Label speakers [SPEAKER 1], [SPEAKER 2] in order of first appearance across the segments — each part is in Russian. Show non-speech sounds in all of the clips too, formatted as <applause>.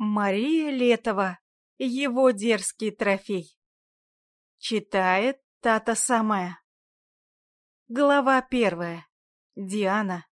[SPEAKER 1] Мария Летова. Его дерзкий трофей. Читает Тата Самая. Глава первая. Диана.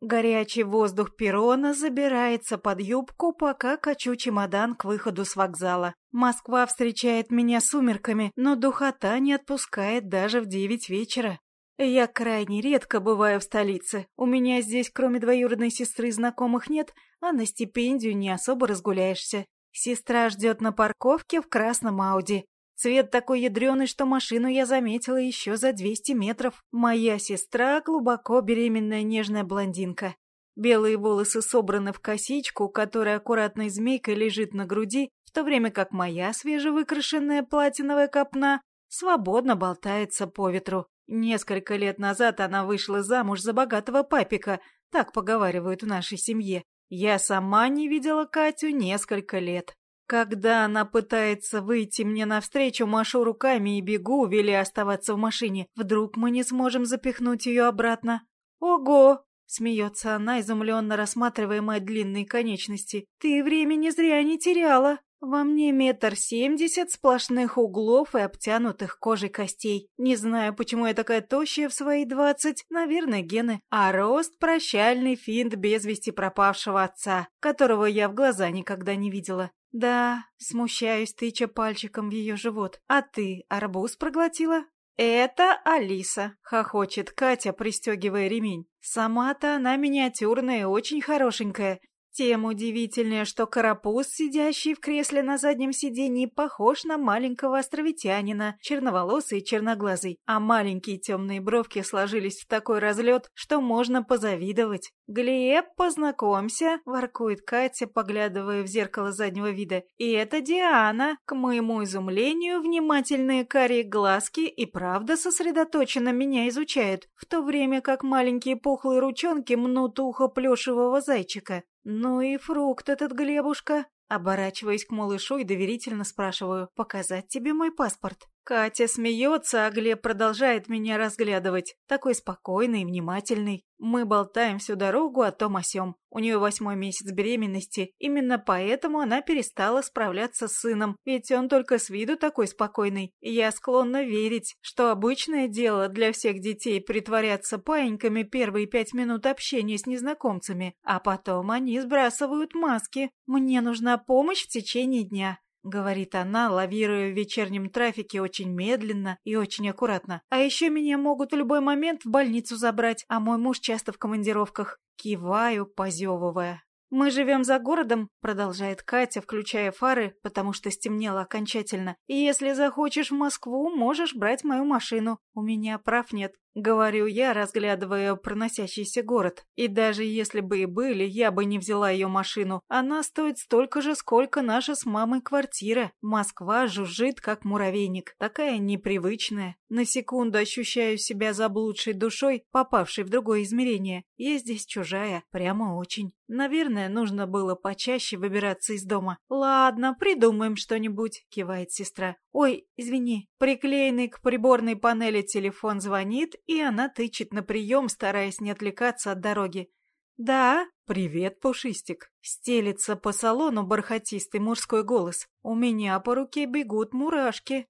[SPEAKER 1] Горячий воздух перрона забирается под юбку, пока качу чемодан к выходу с вокзала. Москва встречает меня сумерками, но духота не отпускает даже в девять вечера. Я крайне редко бываю в столице. У меня здесь, кроме двоюродной сестры, знакомых нет, а на стипендию не особо разгуляешься. Сестра ждет на парковке в красном Ауди. Цвет такой ядреный, что машину я заметила еще за 200 метров. Моя сестра глубоко беременная нежная блондинка. Белые волосы собраны в косичку, которая аккуратной змейкой лежит на груди, в то время как моя свежевыкрашенная платиновая копна свободно болтается по ветру. Несколько лет назад она вышла замуж за богатого папика, так поговаривают в нашей семье. Я сама не видела Катю несколько лет. Когда она пытается выйти мне навстречу, машу руками и бегу, вели оставаться в машине. Вдруг мы не сможем запихнуть ее обратно. «Ого!» — смеется она, изумленно рассматривая мои длинные конечности. «Ты времени зря не теряла!» Во мне метр семьдесят сплошных углов и обтянутых кожей костей. Не знаю, почему я такая тощая в свои двадцать, наверное, гены. А рост – прощальный финт без вести пропавшего отца, которого я в глаза никогда не видела. Да, смущаюсь, тыча пальчиком в ее живот. А ты арбуз проглотила? «Это Алиса», — хохочет Катя, пристегивая ремень. «Сама-то она миниатюрная и очень хорошенькая, тем удивительнее, что карапуз, сидящий в кресле на заднем сиденье, похож на маленького островитянина, черноволосый и черноглазый, а маленькие темные бровки сложились в такой разлет, что можно позавидовать. «Глеб, познакомься», — воркует Катя, поглядывая в зеркало заднего вида. «И это Диана». К моему изумлению, внимательные карие глазки и правда сосредоточенно меня изучают, в то время как маленькие пухлые ручонки мнут ухо плюшевого зайчика. «Ну и фрукт этот, Глебушка!» Оборачиваясь к малышу и доверительно спрашиваю, «Показать тебе мой паспорт?» Катя смеется, а Глеб продолжает меня разглядывать. Такой спокойный внимательный. Мы болтаем всю дорогу о том о сём. У нее восьмой месяц беременности. Именно поэтому она перестала справляться с сыном. Ведь он только с виду такой спокойный. я склонна верить, что обычное дело для всех детей притворяться паиньками первые пять минут общения с незнакомцами. А потом они сбрасывают маски. Мне нужна помощь в течение дня. — говорит она, лавируя в вечернем трафике очень медленно и очень аккуратно. «А еще меня могут в любой момент в больницу забрать, а мой муж часто в командировках». Киваю, позевывая. «Мы живем за городом», — продолжает Катя, включая фары, потому что стемнело окончательно. «И если захочешь в Москву, можешь брать мою машину. У меня прав нет. Говорю я, разглядывая проносящийся город. И даже если бы и были, я бы не взяла ее машину. Она стоит столько же, сколько наша с мамой квартира. Москва жужжит, как муравейник. Такая непривычная. На секунду ощущаю себя заблудшей душой, попавшей в другое измерение. Я здесь чужая, прямо очень. Наверное, нужно было почаще выбираться из дома. «Ладно, придумаем что-нибудь», — кивает сестра. «Ой, извини». Приклеенный к приборной панели телефон звонит, и она тычет на прием, стараясь не отвлекаться от дороги. «Да?» «Привет, Пушистик!» Стелится по салону бархатистый мужской голос. «У меня по руке бегут мурашки».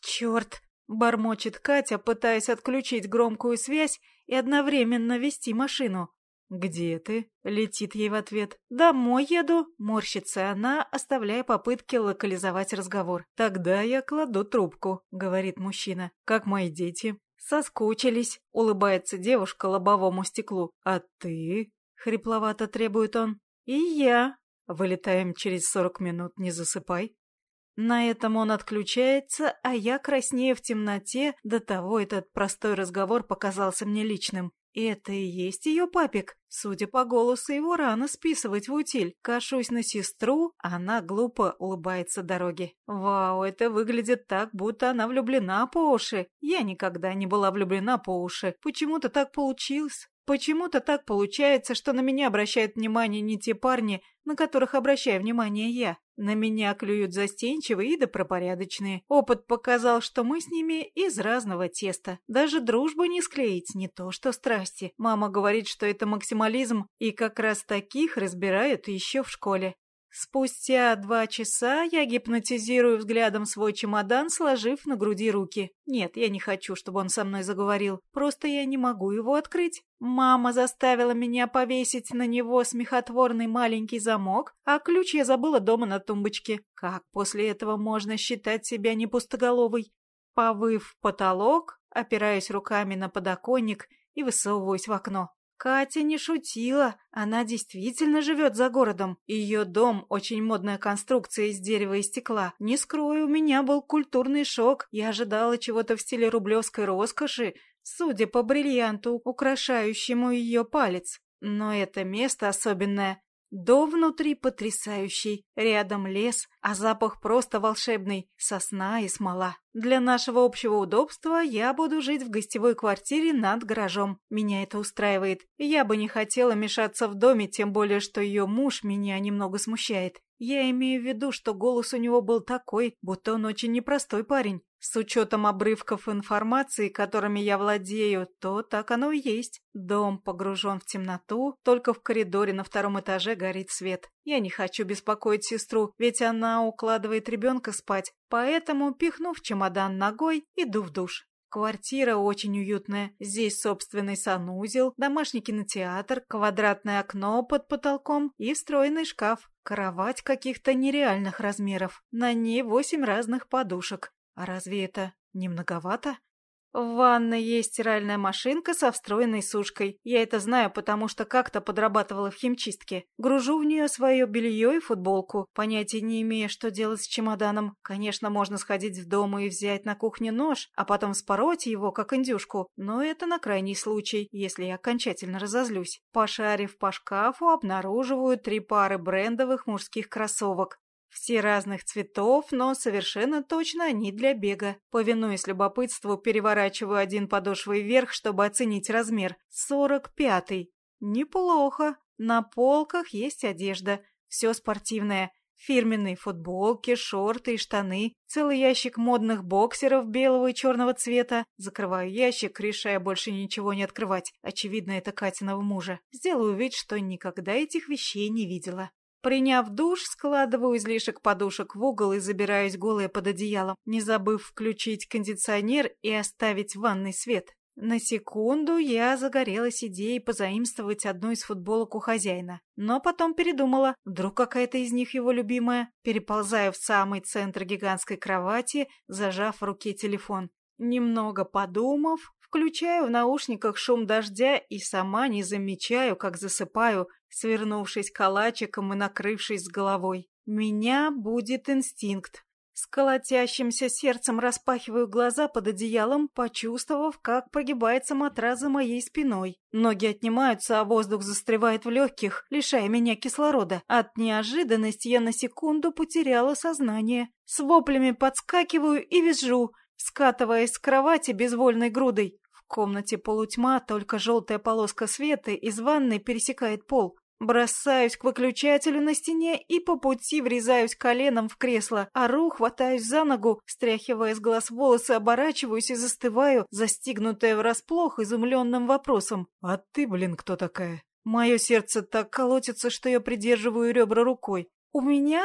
[SPEAKER 1] «Черт!» — бормочет Катя, пытаясь отключить громкую связь и одновременно вести машину. «Где ты?» — летит ей в ответ. «Домой еду», — морщится она, оставляя попытки локализовать разговор. «Тогда я кладу трубку», — говорит мужчина. «Как мои дети?» «Соскучились», — улыбается девушка лобовому стеклу. «А ты?» — хрипловато требует он. «И я». «Вылетаем через сорок минут, не засыпай». На этом он отключается, а я краснею в темноте, до того этот простой разговор показался мне личным. Это и есть ее папик. Судя по голосу, его рано списывать в утиль. Кашусь на сестру, она глупо улыбается дороге. Вау, это выглядит так, будто она влюблена по уши. Я никогда не была влюблена по уши. Почему-то так получилось. Почему-то так получается, что на меня обращают внимание не те парни, на которых обращаю внимание я. На меня клюют застенчивые и добропорядочные. Опыт показал, что мы с ними из разного теста. Даже дружбу не склеить, не то что страсти. Мама говорит, что это максимализм, и как раз таких разбирают еще в школе. Спустя два часа я гипнотизирую взглядом свой чемодан, сложив на груди руки. Нет, я не хочу, чтобы он со мной заговорил. Просто я не могу его открыть. Мама заставила меня повесить на него смехотворный маленький замок, а ключ я забыла дома на тумбочке. Как после этого можно считать себя не пустоголовой? Повыв потолок, опираюсь руками на подоконник и высовываюсь в окно. Катя не шутила, она действительно живет за городом. Ее дом – очень модная конструкция из дерева и стекла. Не скрою, у меня был культурный шок. Я ожидала чего-то в стиле рублевской роскоши, судя по бриллианту, украшающему ее палец. Но это место особенное. До внутри потрясающий, рядом лес, а запах просто волшебный, сосна и смола. Для нашего общего удобства я буду жить в гостевой квартире над гаражом. Меня это устраивает. Я бы не хотела мешаться в доме, тем более, что ее муж меня немного смущает. Я имею в виду, что голос у него был такой, будто он очень непростой парень. С учетом обрывков информации, которыми я владею, то так оно и есть. Дом погружен в темноту, только в коридоре на втором этаже горит свет. Я не хочу беспокоить сестру, ведь она укладывает ребенка спать, поэтому, пихнув чемодан ногой, иду в душ. Квартира очень уютная. Здесь собственный санузел, домашний кинотеатр, квадратное окно под потолком и встроенный шкаф. Кровать каких-то нереальных размеров. На ней восемь разных подушек. А разве это не многовато? В ванной есть стиральная машинка со встроенной сушкой. Я это знаю, потому что как-то подрабатывала в химчистке. Гружу в нее свое белье и футболку, понятия не имея, что делать с чемоданом. Конечно, можно сходить в дом и взять на кухне нож, а потом спороть его, как индюшку. Но это на крайний случай, если я окончательно разозлюсь. Пошарив по шкафу, обнаруживаю три пары брендовых мужских кроссовок. Все разных цветов, но совершенно точно они для бега. Повинуясь любопытству, переворачиваю один подошвой вверх, чтобы оценить размер. Сорок пятый. Неплохо. На полках есть одежда. Все спортивное. Фирменные футболки, шорты и штаны, целый ящик модных боксеров белого и черного цвета. Закрываю ящик, решая больше ничего не открывать. Очевидно, это Катиного мужа. Сделаю вид, что никогда этих вещей не видела. Приняв душ, складываю излишек подушек в угол и забираюсь голая под одеялом, не забыв включить кондиционер и оставить ванный свет. На секунду я загорелась идеей позаимствовать одну из футболок у хозяина. Но потом передумала, вдруг какая-то из них его любимая. Переползаю в самый центр гигантской кровати, зажав в руке телефон. Немного подумав, включаю в наушниках шум дождя и сама не замечаю, как засыпаю, свернувшись калачиком и накрывшись с головой. Меня будет инстинкт. С колотящимся сердцем распахиваю глаза под одеялом, почувствовав, как прогибается матрас за моей спиной. Ноги отнимаются, а воздух застревает в легких, лишая меня кислорода. От неожиданности я на секунду потеряла сознание. С воплями подскакиваю и визжу, скатываясь с кровати безвольной грудой. Комнате полутьма, только желтая полоска света из ванной пересекает пол. Бросаюсь к выключателю на стене и по пути врезаюсь коленом в кресло. Ору, хватаюсь за ногу, стряхивая с глаз волосы, оборачиваюсь и застываю, застигнутая врасплох изумленным вопросом. «А ты, блин, кто такая?» Мое сердце так колотится, что я придерживаю ребра рукой. «У меня...»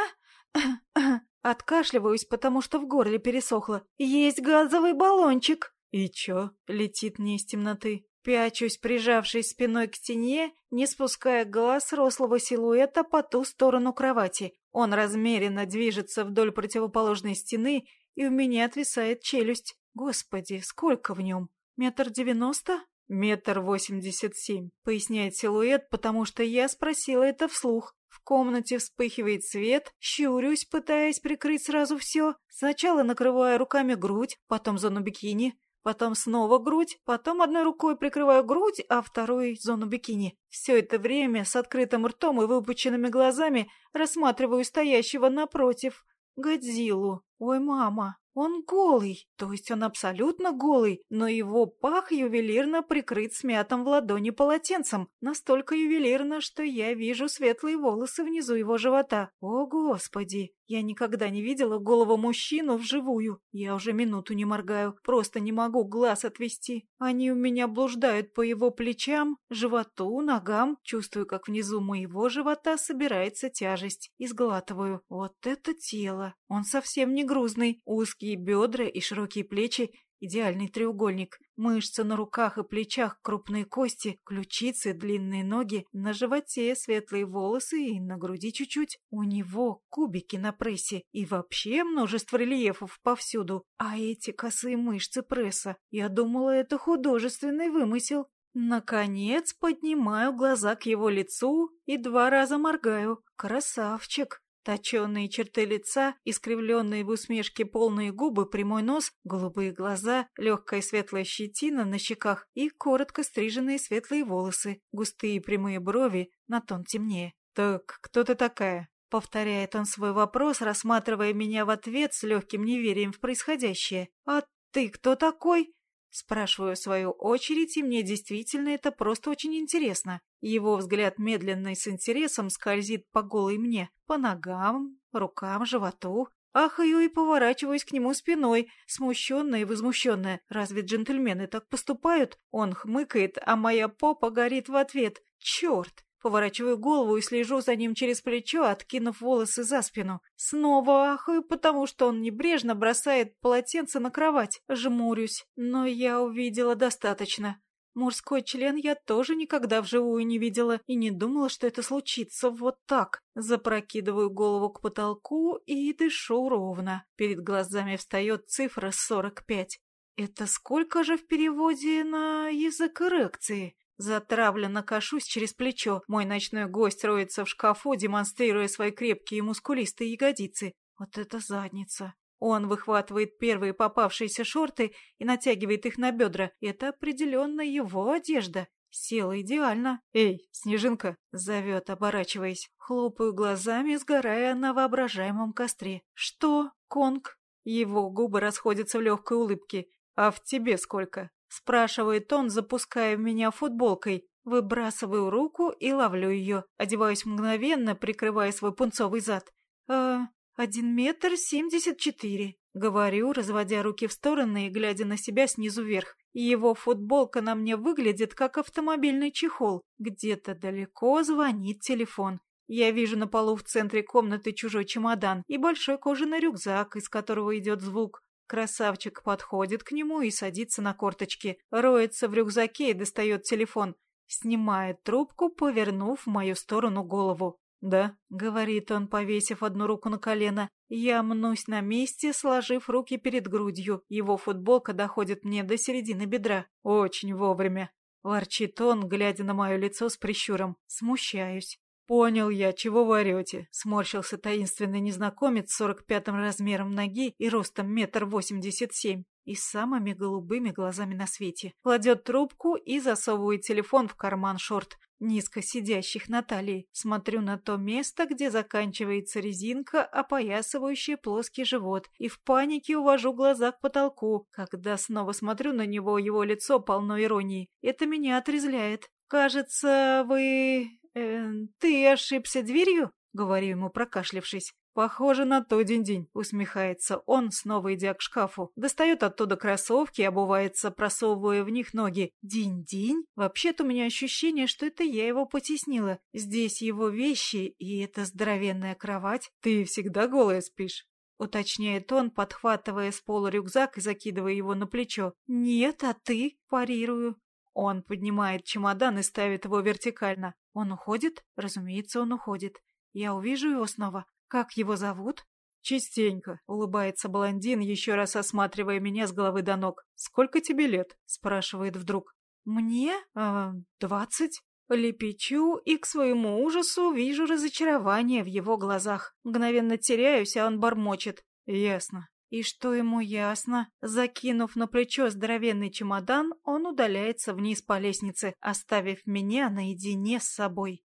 [SPEAKER 1] <coughs> Откашливаюсь, потому что в горле пересохло. «Есть газовый баллончик!» «И чё?» — летит мне из темноты. Пячусь, прижавшись спиной к стене, не спуская глаз рослого силуэта по ту сторону кровати. Он размеренно движется вдоль противоположной стены, и у меня отвисает челюсть. Господи, сколько в нем? Метр девяносто? Метр восемьдесят семь, поясняет силуэт, потому что я спросила это вслух. В комнате вспыхивает свет, щурюсь, пытаясь прикрыть сразу все. Сначала накрываю руками грудь, потом зону бикини, Потом снова грудь, потом одной рукой прикрываю грудь, а второй — зону бикини. Все это время с открытым ртом и выпученными глазами рассматриваю стоящего напротив Годзиллу. Ой, мама, он голый, то есть он абсолютно голый, но его пах ювелирно прикрыт смятым в ладони полотенцем, настолько ювелирно, что я вижу светлые волосы внизу его живота. О, Господи! Я никогда не видела голову мужчину вживую. Я уже минуту не моргаю, просто не могу глаз отвести. Они у меня блуждают по его плечам, животу, ногам. Чувствую, как внизу моего живота собирается тяжесть. И сглатываю. Вот это тело! Он совсем не грузный, Узкие бедра и широкие плечи – идеальный треугольник. Мышцы на руках и плечах, крупные кости, ключицы, длинные ноги, на животе светлые волосы и на груди чуть-чуть. У него кубики на прессе и вообще множество рельефов повсюду. А эти косые мышцы пресса, я думала, это художественный вымысел. Наконец поднимаю глаза к его лицу и два раза моргаю. Красавчик! Точеные черты лица, искривленные в усмешке полные губы, прямой нос, голубые глаза, легкая светлая щетина на щеках и коротко стриженные светлые волосы, густые прямые брови, на тон темнее. «Так кто ты такая?» — повторяет он свой вопрос, рассматривая меня в ответ с легким неверием в происходящее. «А ты кто такой?» Спрашиваю в свою очередь, и мне действительно это просто очень интересно. Его взгляд медленно и с интересом скользит по голой мне, по ногам, рукам, животу. Ахаю и поворачиваюсь к нему спиной, смущенная и возмущенная. Разве джентльмены так поступают? Он хмыкает, а моя попа горит в ответ. Черт! Поворачиваю голову и слежу за ним через плечо, откинув волосы за спину. Снова ахаю, потому что он небрежно бросает полотенце на кровать. Жмурюсь, но я увидела достаточно. Мужской член я тоже никогда вживую не видела и не думала, что это случится вот так. Запрокидываю голову к потолку и дышу ровно. Перед глазами встает цифра 45. Это сколько же в переводе на язык эрекции? Затравленно кашусь через плечо. Мой ночной гость роется в шкафу, демонстрируя свои крепкие и мускулистые ягодицы. Вот это задница. Он выхватывает первые попавшиеся шорты и натягивает их на бедра. Это определенно его одежда. Села идеально. «Эй, Снежинка!» — зовет, оборачиваясь. Хлопаю глазами, сгорая на воображаемом костре. «Что, Конг?» Его губы расходятся в легкой улыбке. «А в тебе сколько?» — спрашивает он, запуская в меня футболкой. Выбрасываю руку и ловлю ее. Одеваюсь мгновенно, прикрывая свой пунцовый зад. «Э, «Один метр семьдесят четыре», — говорю, разводя руки в стороны и глядя на себя снизу вверх. Его футболка на мне выглядит, как автомобильный чехол. Где-то далеко звонит телефон. Я вижу на полу в центре комнаты чужой чемодан и большой кожаный рюкзак, из которого идет звук. Красавчик подходит к нему и садится на корточки, роется в рюкзаке и достает телефон. Снимает трубку, повернув в мою сторону голову. «Да», — говорит он, повесив одну руку на колено. Я мнусь на месте, сложив руки перед грудью. Его футболка доходит мне до середины бедра. «Очень вовремя», — ворчит он, глядя на мое лицо с прищуром. Смущаюсь. «Понял я, чего вы орете», — сморщился таинственный незнакомец с сорок пятым размером ноги и ростом метр восемьдесят семь и самыми голубыми глазами на свете. Кладет трубку и засовывает телефон в карман шорт, низко сидящих на талии. Смотрю на то место, где заканчивается резинка, опоясывающая плоский живот, и в панике увожу глаза к потолку. Когда снова смотрю на него, его лицо полно иронии. Это меня отрезляет. «Кажется, вы... Э, ты ошибся дверью?» — говорю ему, прокашлявшись. «Похоже на то день-день», — усмехается он, снова идя к шкафу. Достает оттуда кроссовки обувается, просовывая в них ноги. «День-день? Вообще-то у меня ощущение, что это я его потеснила. Здесь его вещи и эта здоровенная кровать. Ты всегда голая спишь?» — уточняет он, подхватывая с пола рюкзак и закидывая его на плечо. «Нет, а ты?» — парирую. Он поднимает чемодан и ставит его вертикально. Он уходит? Разумеется, он уходит. Я увижу его снова. «Как его зовут?» «Частенько», — улыбается блондин, еще раз осматривая меня с головы до ног. «Сколько тебе лет?» — спрашивает вдруг. «Мне? Э, двадцать?» Лепечу и к своему ужасу вижу разочарование в его глазах. Мгновенно теряюсь, а он бормочет. «Ясно». И что ему ясно? Закинув на плечо здоровенный чемодан, он удаляется вниз по лестнице, оставив меня наедине с собой.